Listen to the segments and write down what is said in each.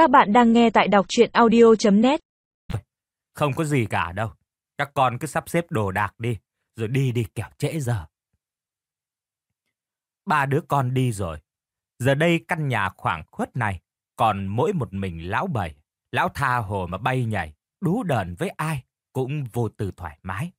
Các bạn đang nghe tại đọc chuyện audio.net Không có gì cả đâu. Các con cứ sắp xếp đồ đạc đi, rồi đi đi kẻo trễ giờ. Ba đứa con đi rồi. Giờ đây căn nhà khoảng khuất này, còn mỗi một mình lão bảy, lão tha hồ mà bay nhảy, đú đờn với ai, cũng vô tư thoải mái.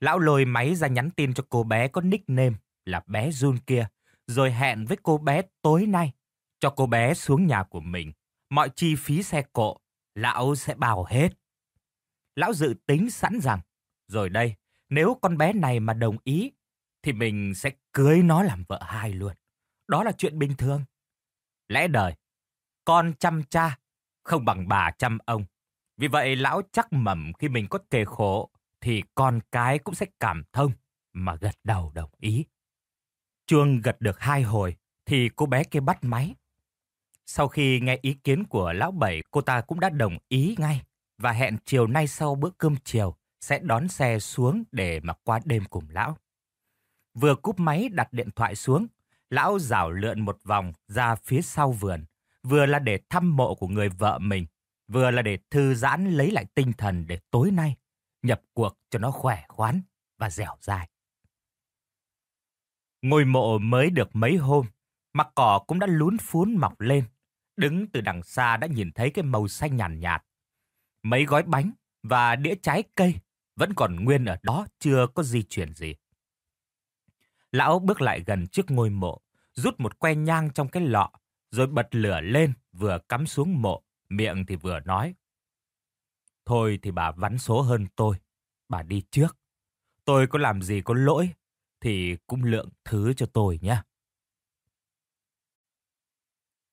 Lão lôi máy ra nhắn tin cho cô bé có nickname là bé Jun kia, rồi hẹn với cô bé tối nay cho cô bé xuống nhà của mình. Mọi chi phí xe cộ, lão sẽ bao hết. Lão dự tính sẵn rằng, rồi đây, nếu con bé này mà đồng ý, thì mình sẽ cưới nó làm vợ hai luôn. Đó là chuyện bình thường. Lẽ đời, con chăm cha không bằng bà chăm ông. Vì vậy lão chắc mẩm khi mình có kề khổ thì con cái cũng sẽ cảm thông mà gật đầu đồng ý. Chuông gật được hai hồi thì cô bé kia bắt máy. Sau khi nghe ý kiến của lão bảy, cô ta cũng đã đồng ý ngay và hẹn chiều nay sau bữa cơm chiều sẽ đón xe xuống để mà qua đêm cùng lão. Vừa cúp máy đặt điện thoại xuống, lão rảo lượn một vòng ra phía sau vườn, vừa là để thăm mộ của người vợ mình, vừa là để thư giãn lấy lại tinh thần để tối nay nhập cuộc cho nó khỏe khoắn và dẻo dai. Ngôi mộ mới được mấy hôm, mặt cỏ cũng đã lún phún mọc lên. Đứng từ đằng xa đã nhìn thấy cái màu xanh nhàn nhạt, Mấy gói bánh và đĩa trái cây vẫn còn nguyên ở đó, chưa có di chuyển gì. Lão bước lại gần trước ngôi mộ, rút một que nhang trong cái lọ, rồi bật lửa lên, vừa cắm xuống mộ, miệng thì vừa nói. Thôi thì bà vắn số hơn tôi, bà đi trước. Tôi có làm gì có lỗi, thì cũng lượng thứ cho tôi nhé.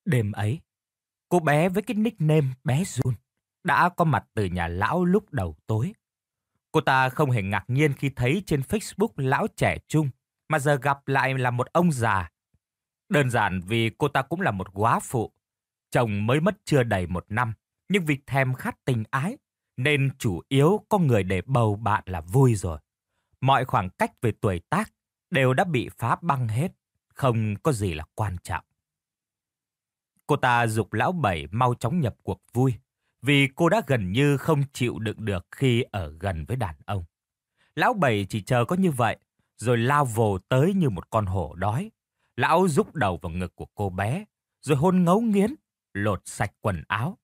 Đêm ấy, cô bé với cái nickname bé Jun đã có mặt từ nhà lão lúc đầu tối. Cô ta không hề ngạc nhiên khi thấy trên Facebook lão trẻ trung, mà giờ gặp lại là một ông già. Đơn giản vì cô ta cũng là một quá phụ. Chồng mới mất chưa đầy một năm, nhưng vì thèm khát tình ái, nên chủ yếu có người để bầu bạn là vui rồi. Mọi khoảng cách về tuổi tác đều đã bị phá băng hết, không có gì là quan trọng. Cô ta dục lão bảy mau chóng nhập cuộc vui, vì cô đã gần như không chịu đựng được khi ở gần với đàn ông. Lão bảy chỉ chờ có như vậy, rồi lao vồ tới như một con hổ đói. Lão rúc đầu vào ngực của cô bé, rồi hôn ngấu nghiến, lột sạch quần áo.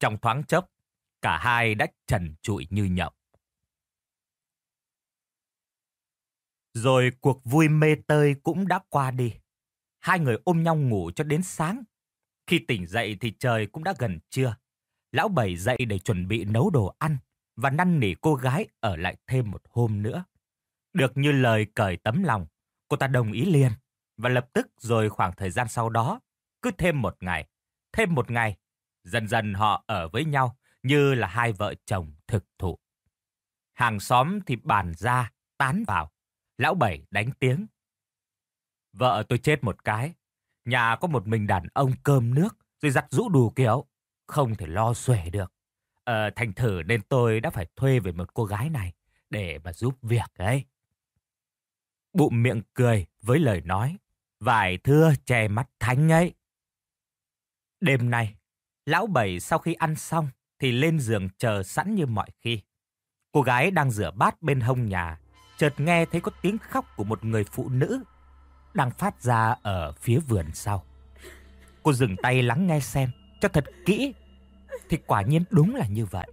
Trong thoáng chốc, cả hai đã trần trụi như nhậu. Rồi cuộc vui mê tơi cũng đã qua đi. Hai người ôm nhau ngủ cho đến sáng. Khi tỉnh dậy thì trời cũng đã gần trưa. Lão Bảy dậy để chuẩn bị nấu đồ ăn và năn nỉ cô gái ở lại thêm một hôm nữa. Được như lời cởi tấm lòng, cô ta đồng ý liền. Và lập tức rồi khoảng thời gian sau đó, cứ thêm một ngày, thêm một ngày, dần dần họ ở với nhau như là hai vợ chồng thực thụ. Hàng xóm thì bàn ra, tán vào. Lão Bảy đánh tiếng. Vợ tôi chết một cái. Nhà có một mình đàn ông cơm nước, rồi giặt rũ đủ kiểu không thể lo xuể được. Ờ, thành thử nên tôi đã phải thuê về một cô gái này để mà giúp việc ấy. Bụng miệng cười với lời nói, vải thưa che mắt thánh ấy. Đêm nay, lão bảy sau khi ăn xong thì lên giường chờ sẵn như mọi khi. Cô gái đang rửa bát bên hông nhà, chợt nghe thấy có tiếng khóc của một người phụ nữ đang phát ra ở phía vườn sau. Cô dừng tay lắng nghe xem cho thật kỹ thì quả nhiên đúng là như vậy.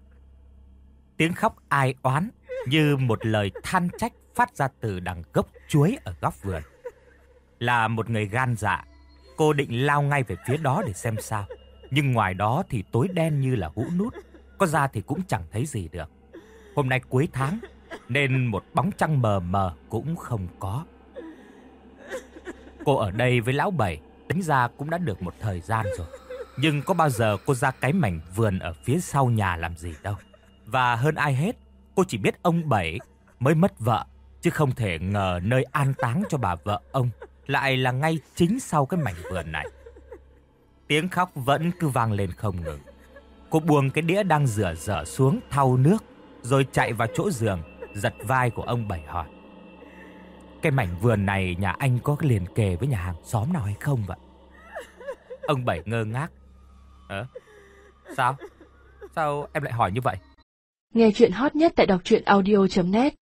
Tiếng khóc ai oán như một lời than trách phát ra từ đằng gốc chuối ở góc vườn. Là một người gan dạ, cô định lao ngay về phía đó để xem sao. Nhưng ngoài đó thì tối đen như là hũ nút, có ra thì cũng chẳng thấy gì được. Hôm nay cuối tháng, nên một bóng trăng mờ mờ cũng không có. Cô ở đây với lão bảy, tính ra cũng đã được một thời gian rồi. Nhưng có bao giờ cô ra cái mảnh vườn ở phía sau nhà làm gì đâu. Và hơn ai hết, cô chỉ biết ông Bảy mới mất vợ, chứ không thể ngờ nơi an táng cho bà vợ ông lại là ngay chính sau cái mảnh vườn này. Tiếng khóc vẫn cứ vang lên không ngừng. Cô buông cái đĩa đang rửa rửa xuống thau nước, rồi chạy vào chỗ giường, giật vai của ông Bảy hỏi. Cái mảnh vườn này nhà anh có liền kề với nhà hàng xóm nào hay không vậy? Ông Bảy ngơ ngác, Ờ, Sao? Sao em lại hỏi như vậy? Nghe chuyện hot nhất tại đọc truyện audio.net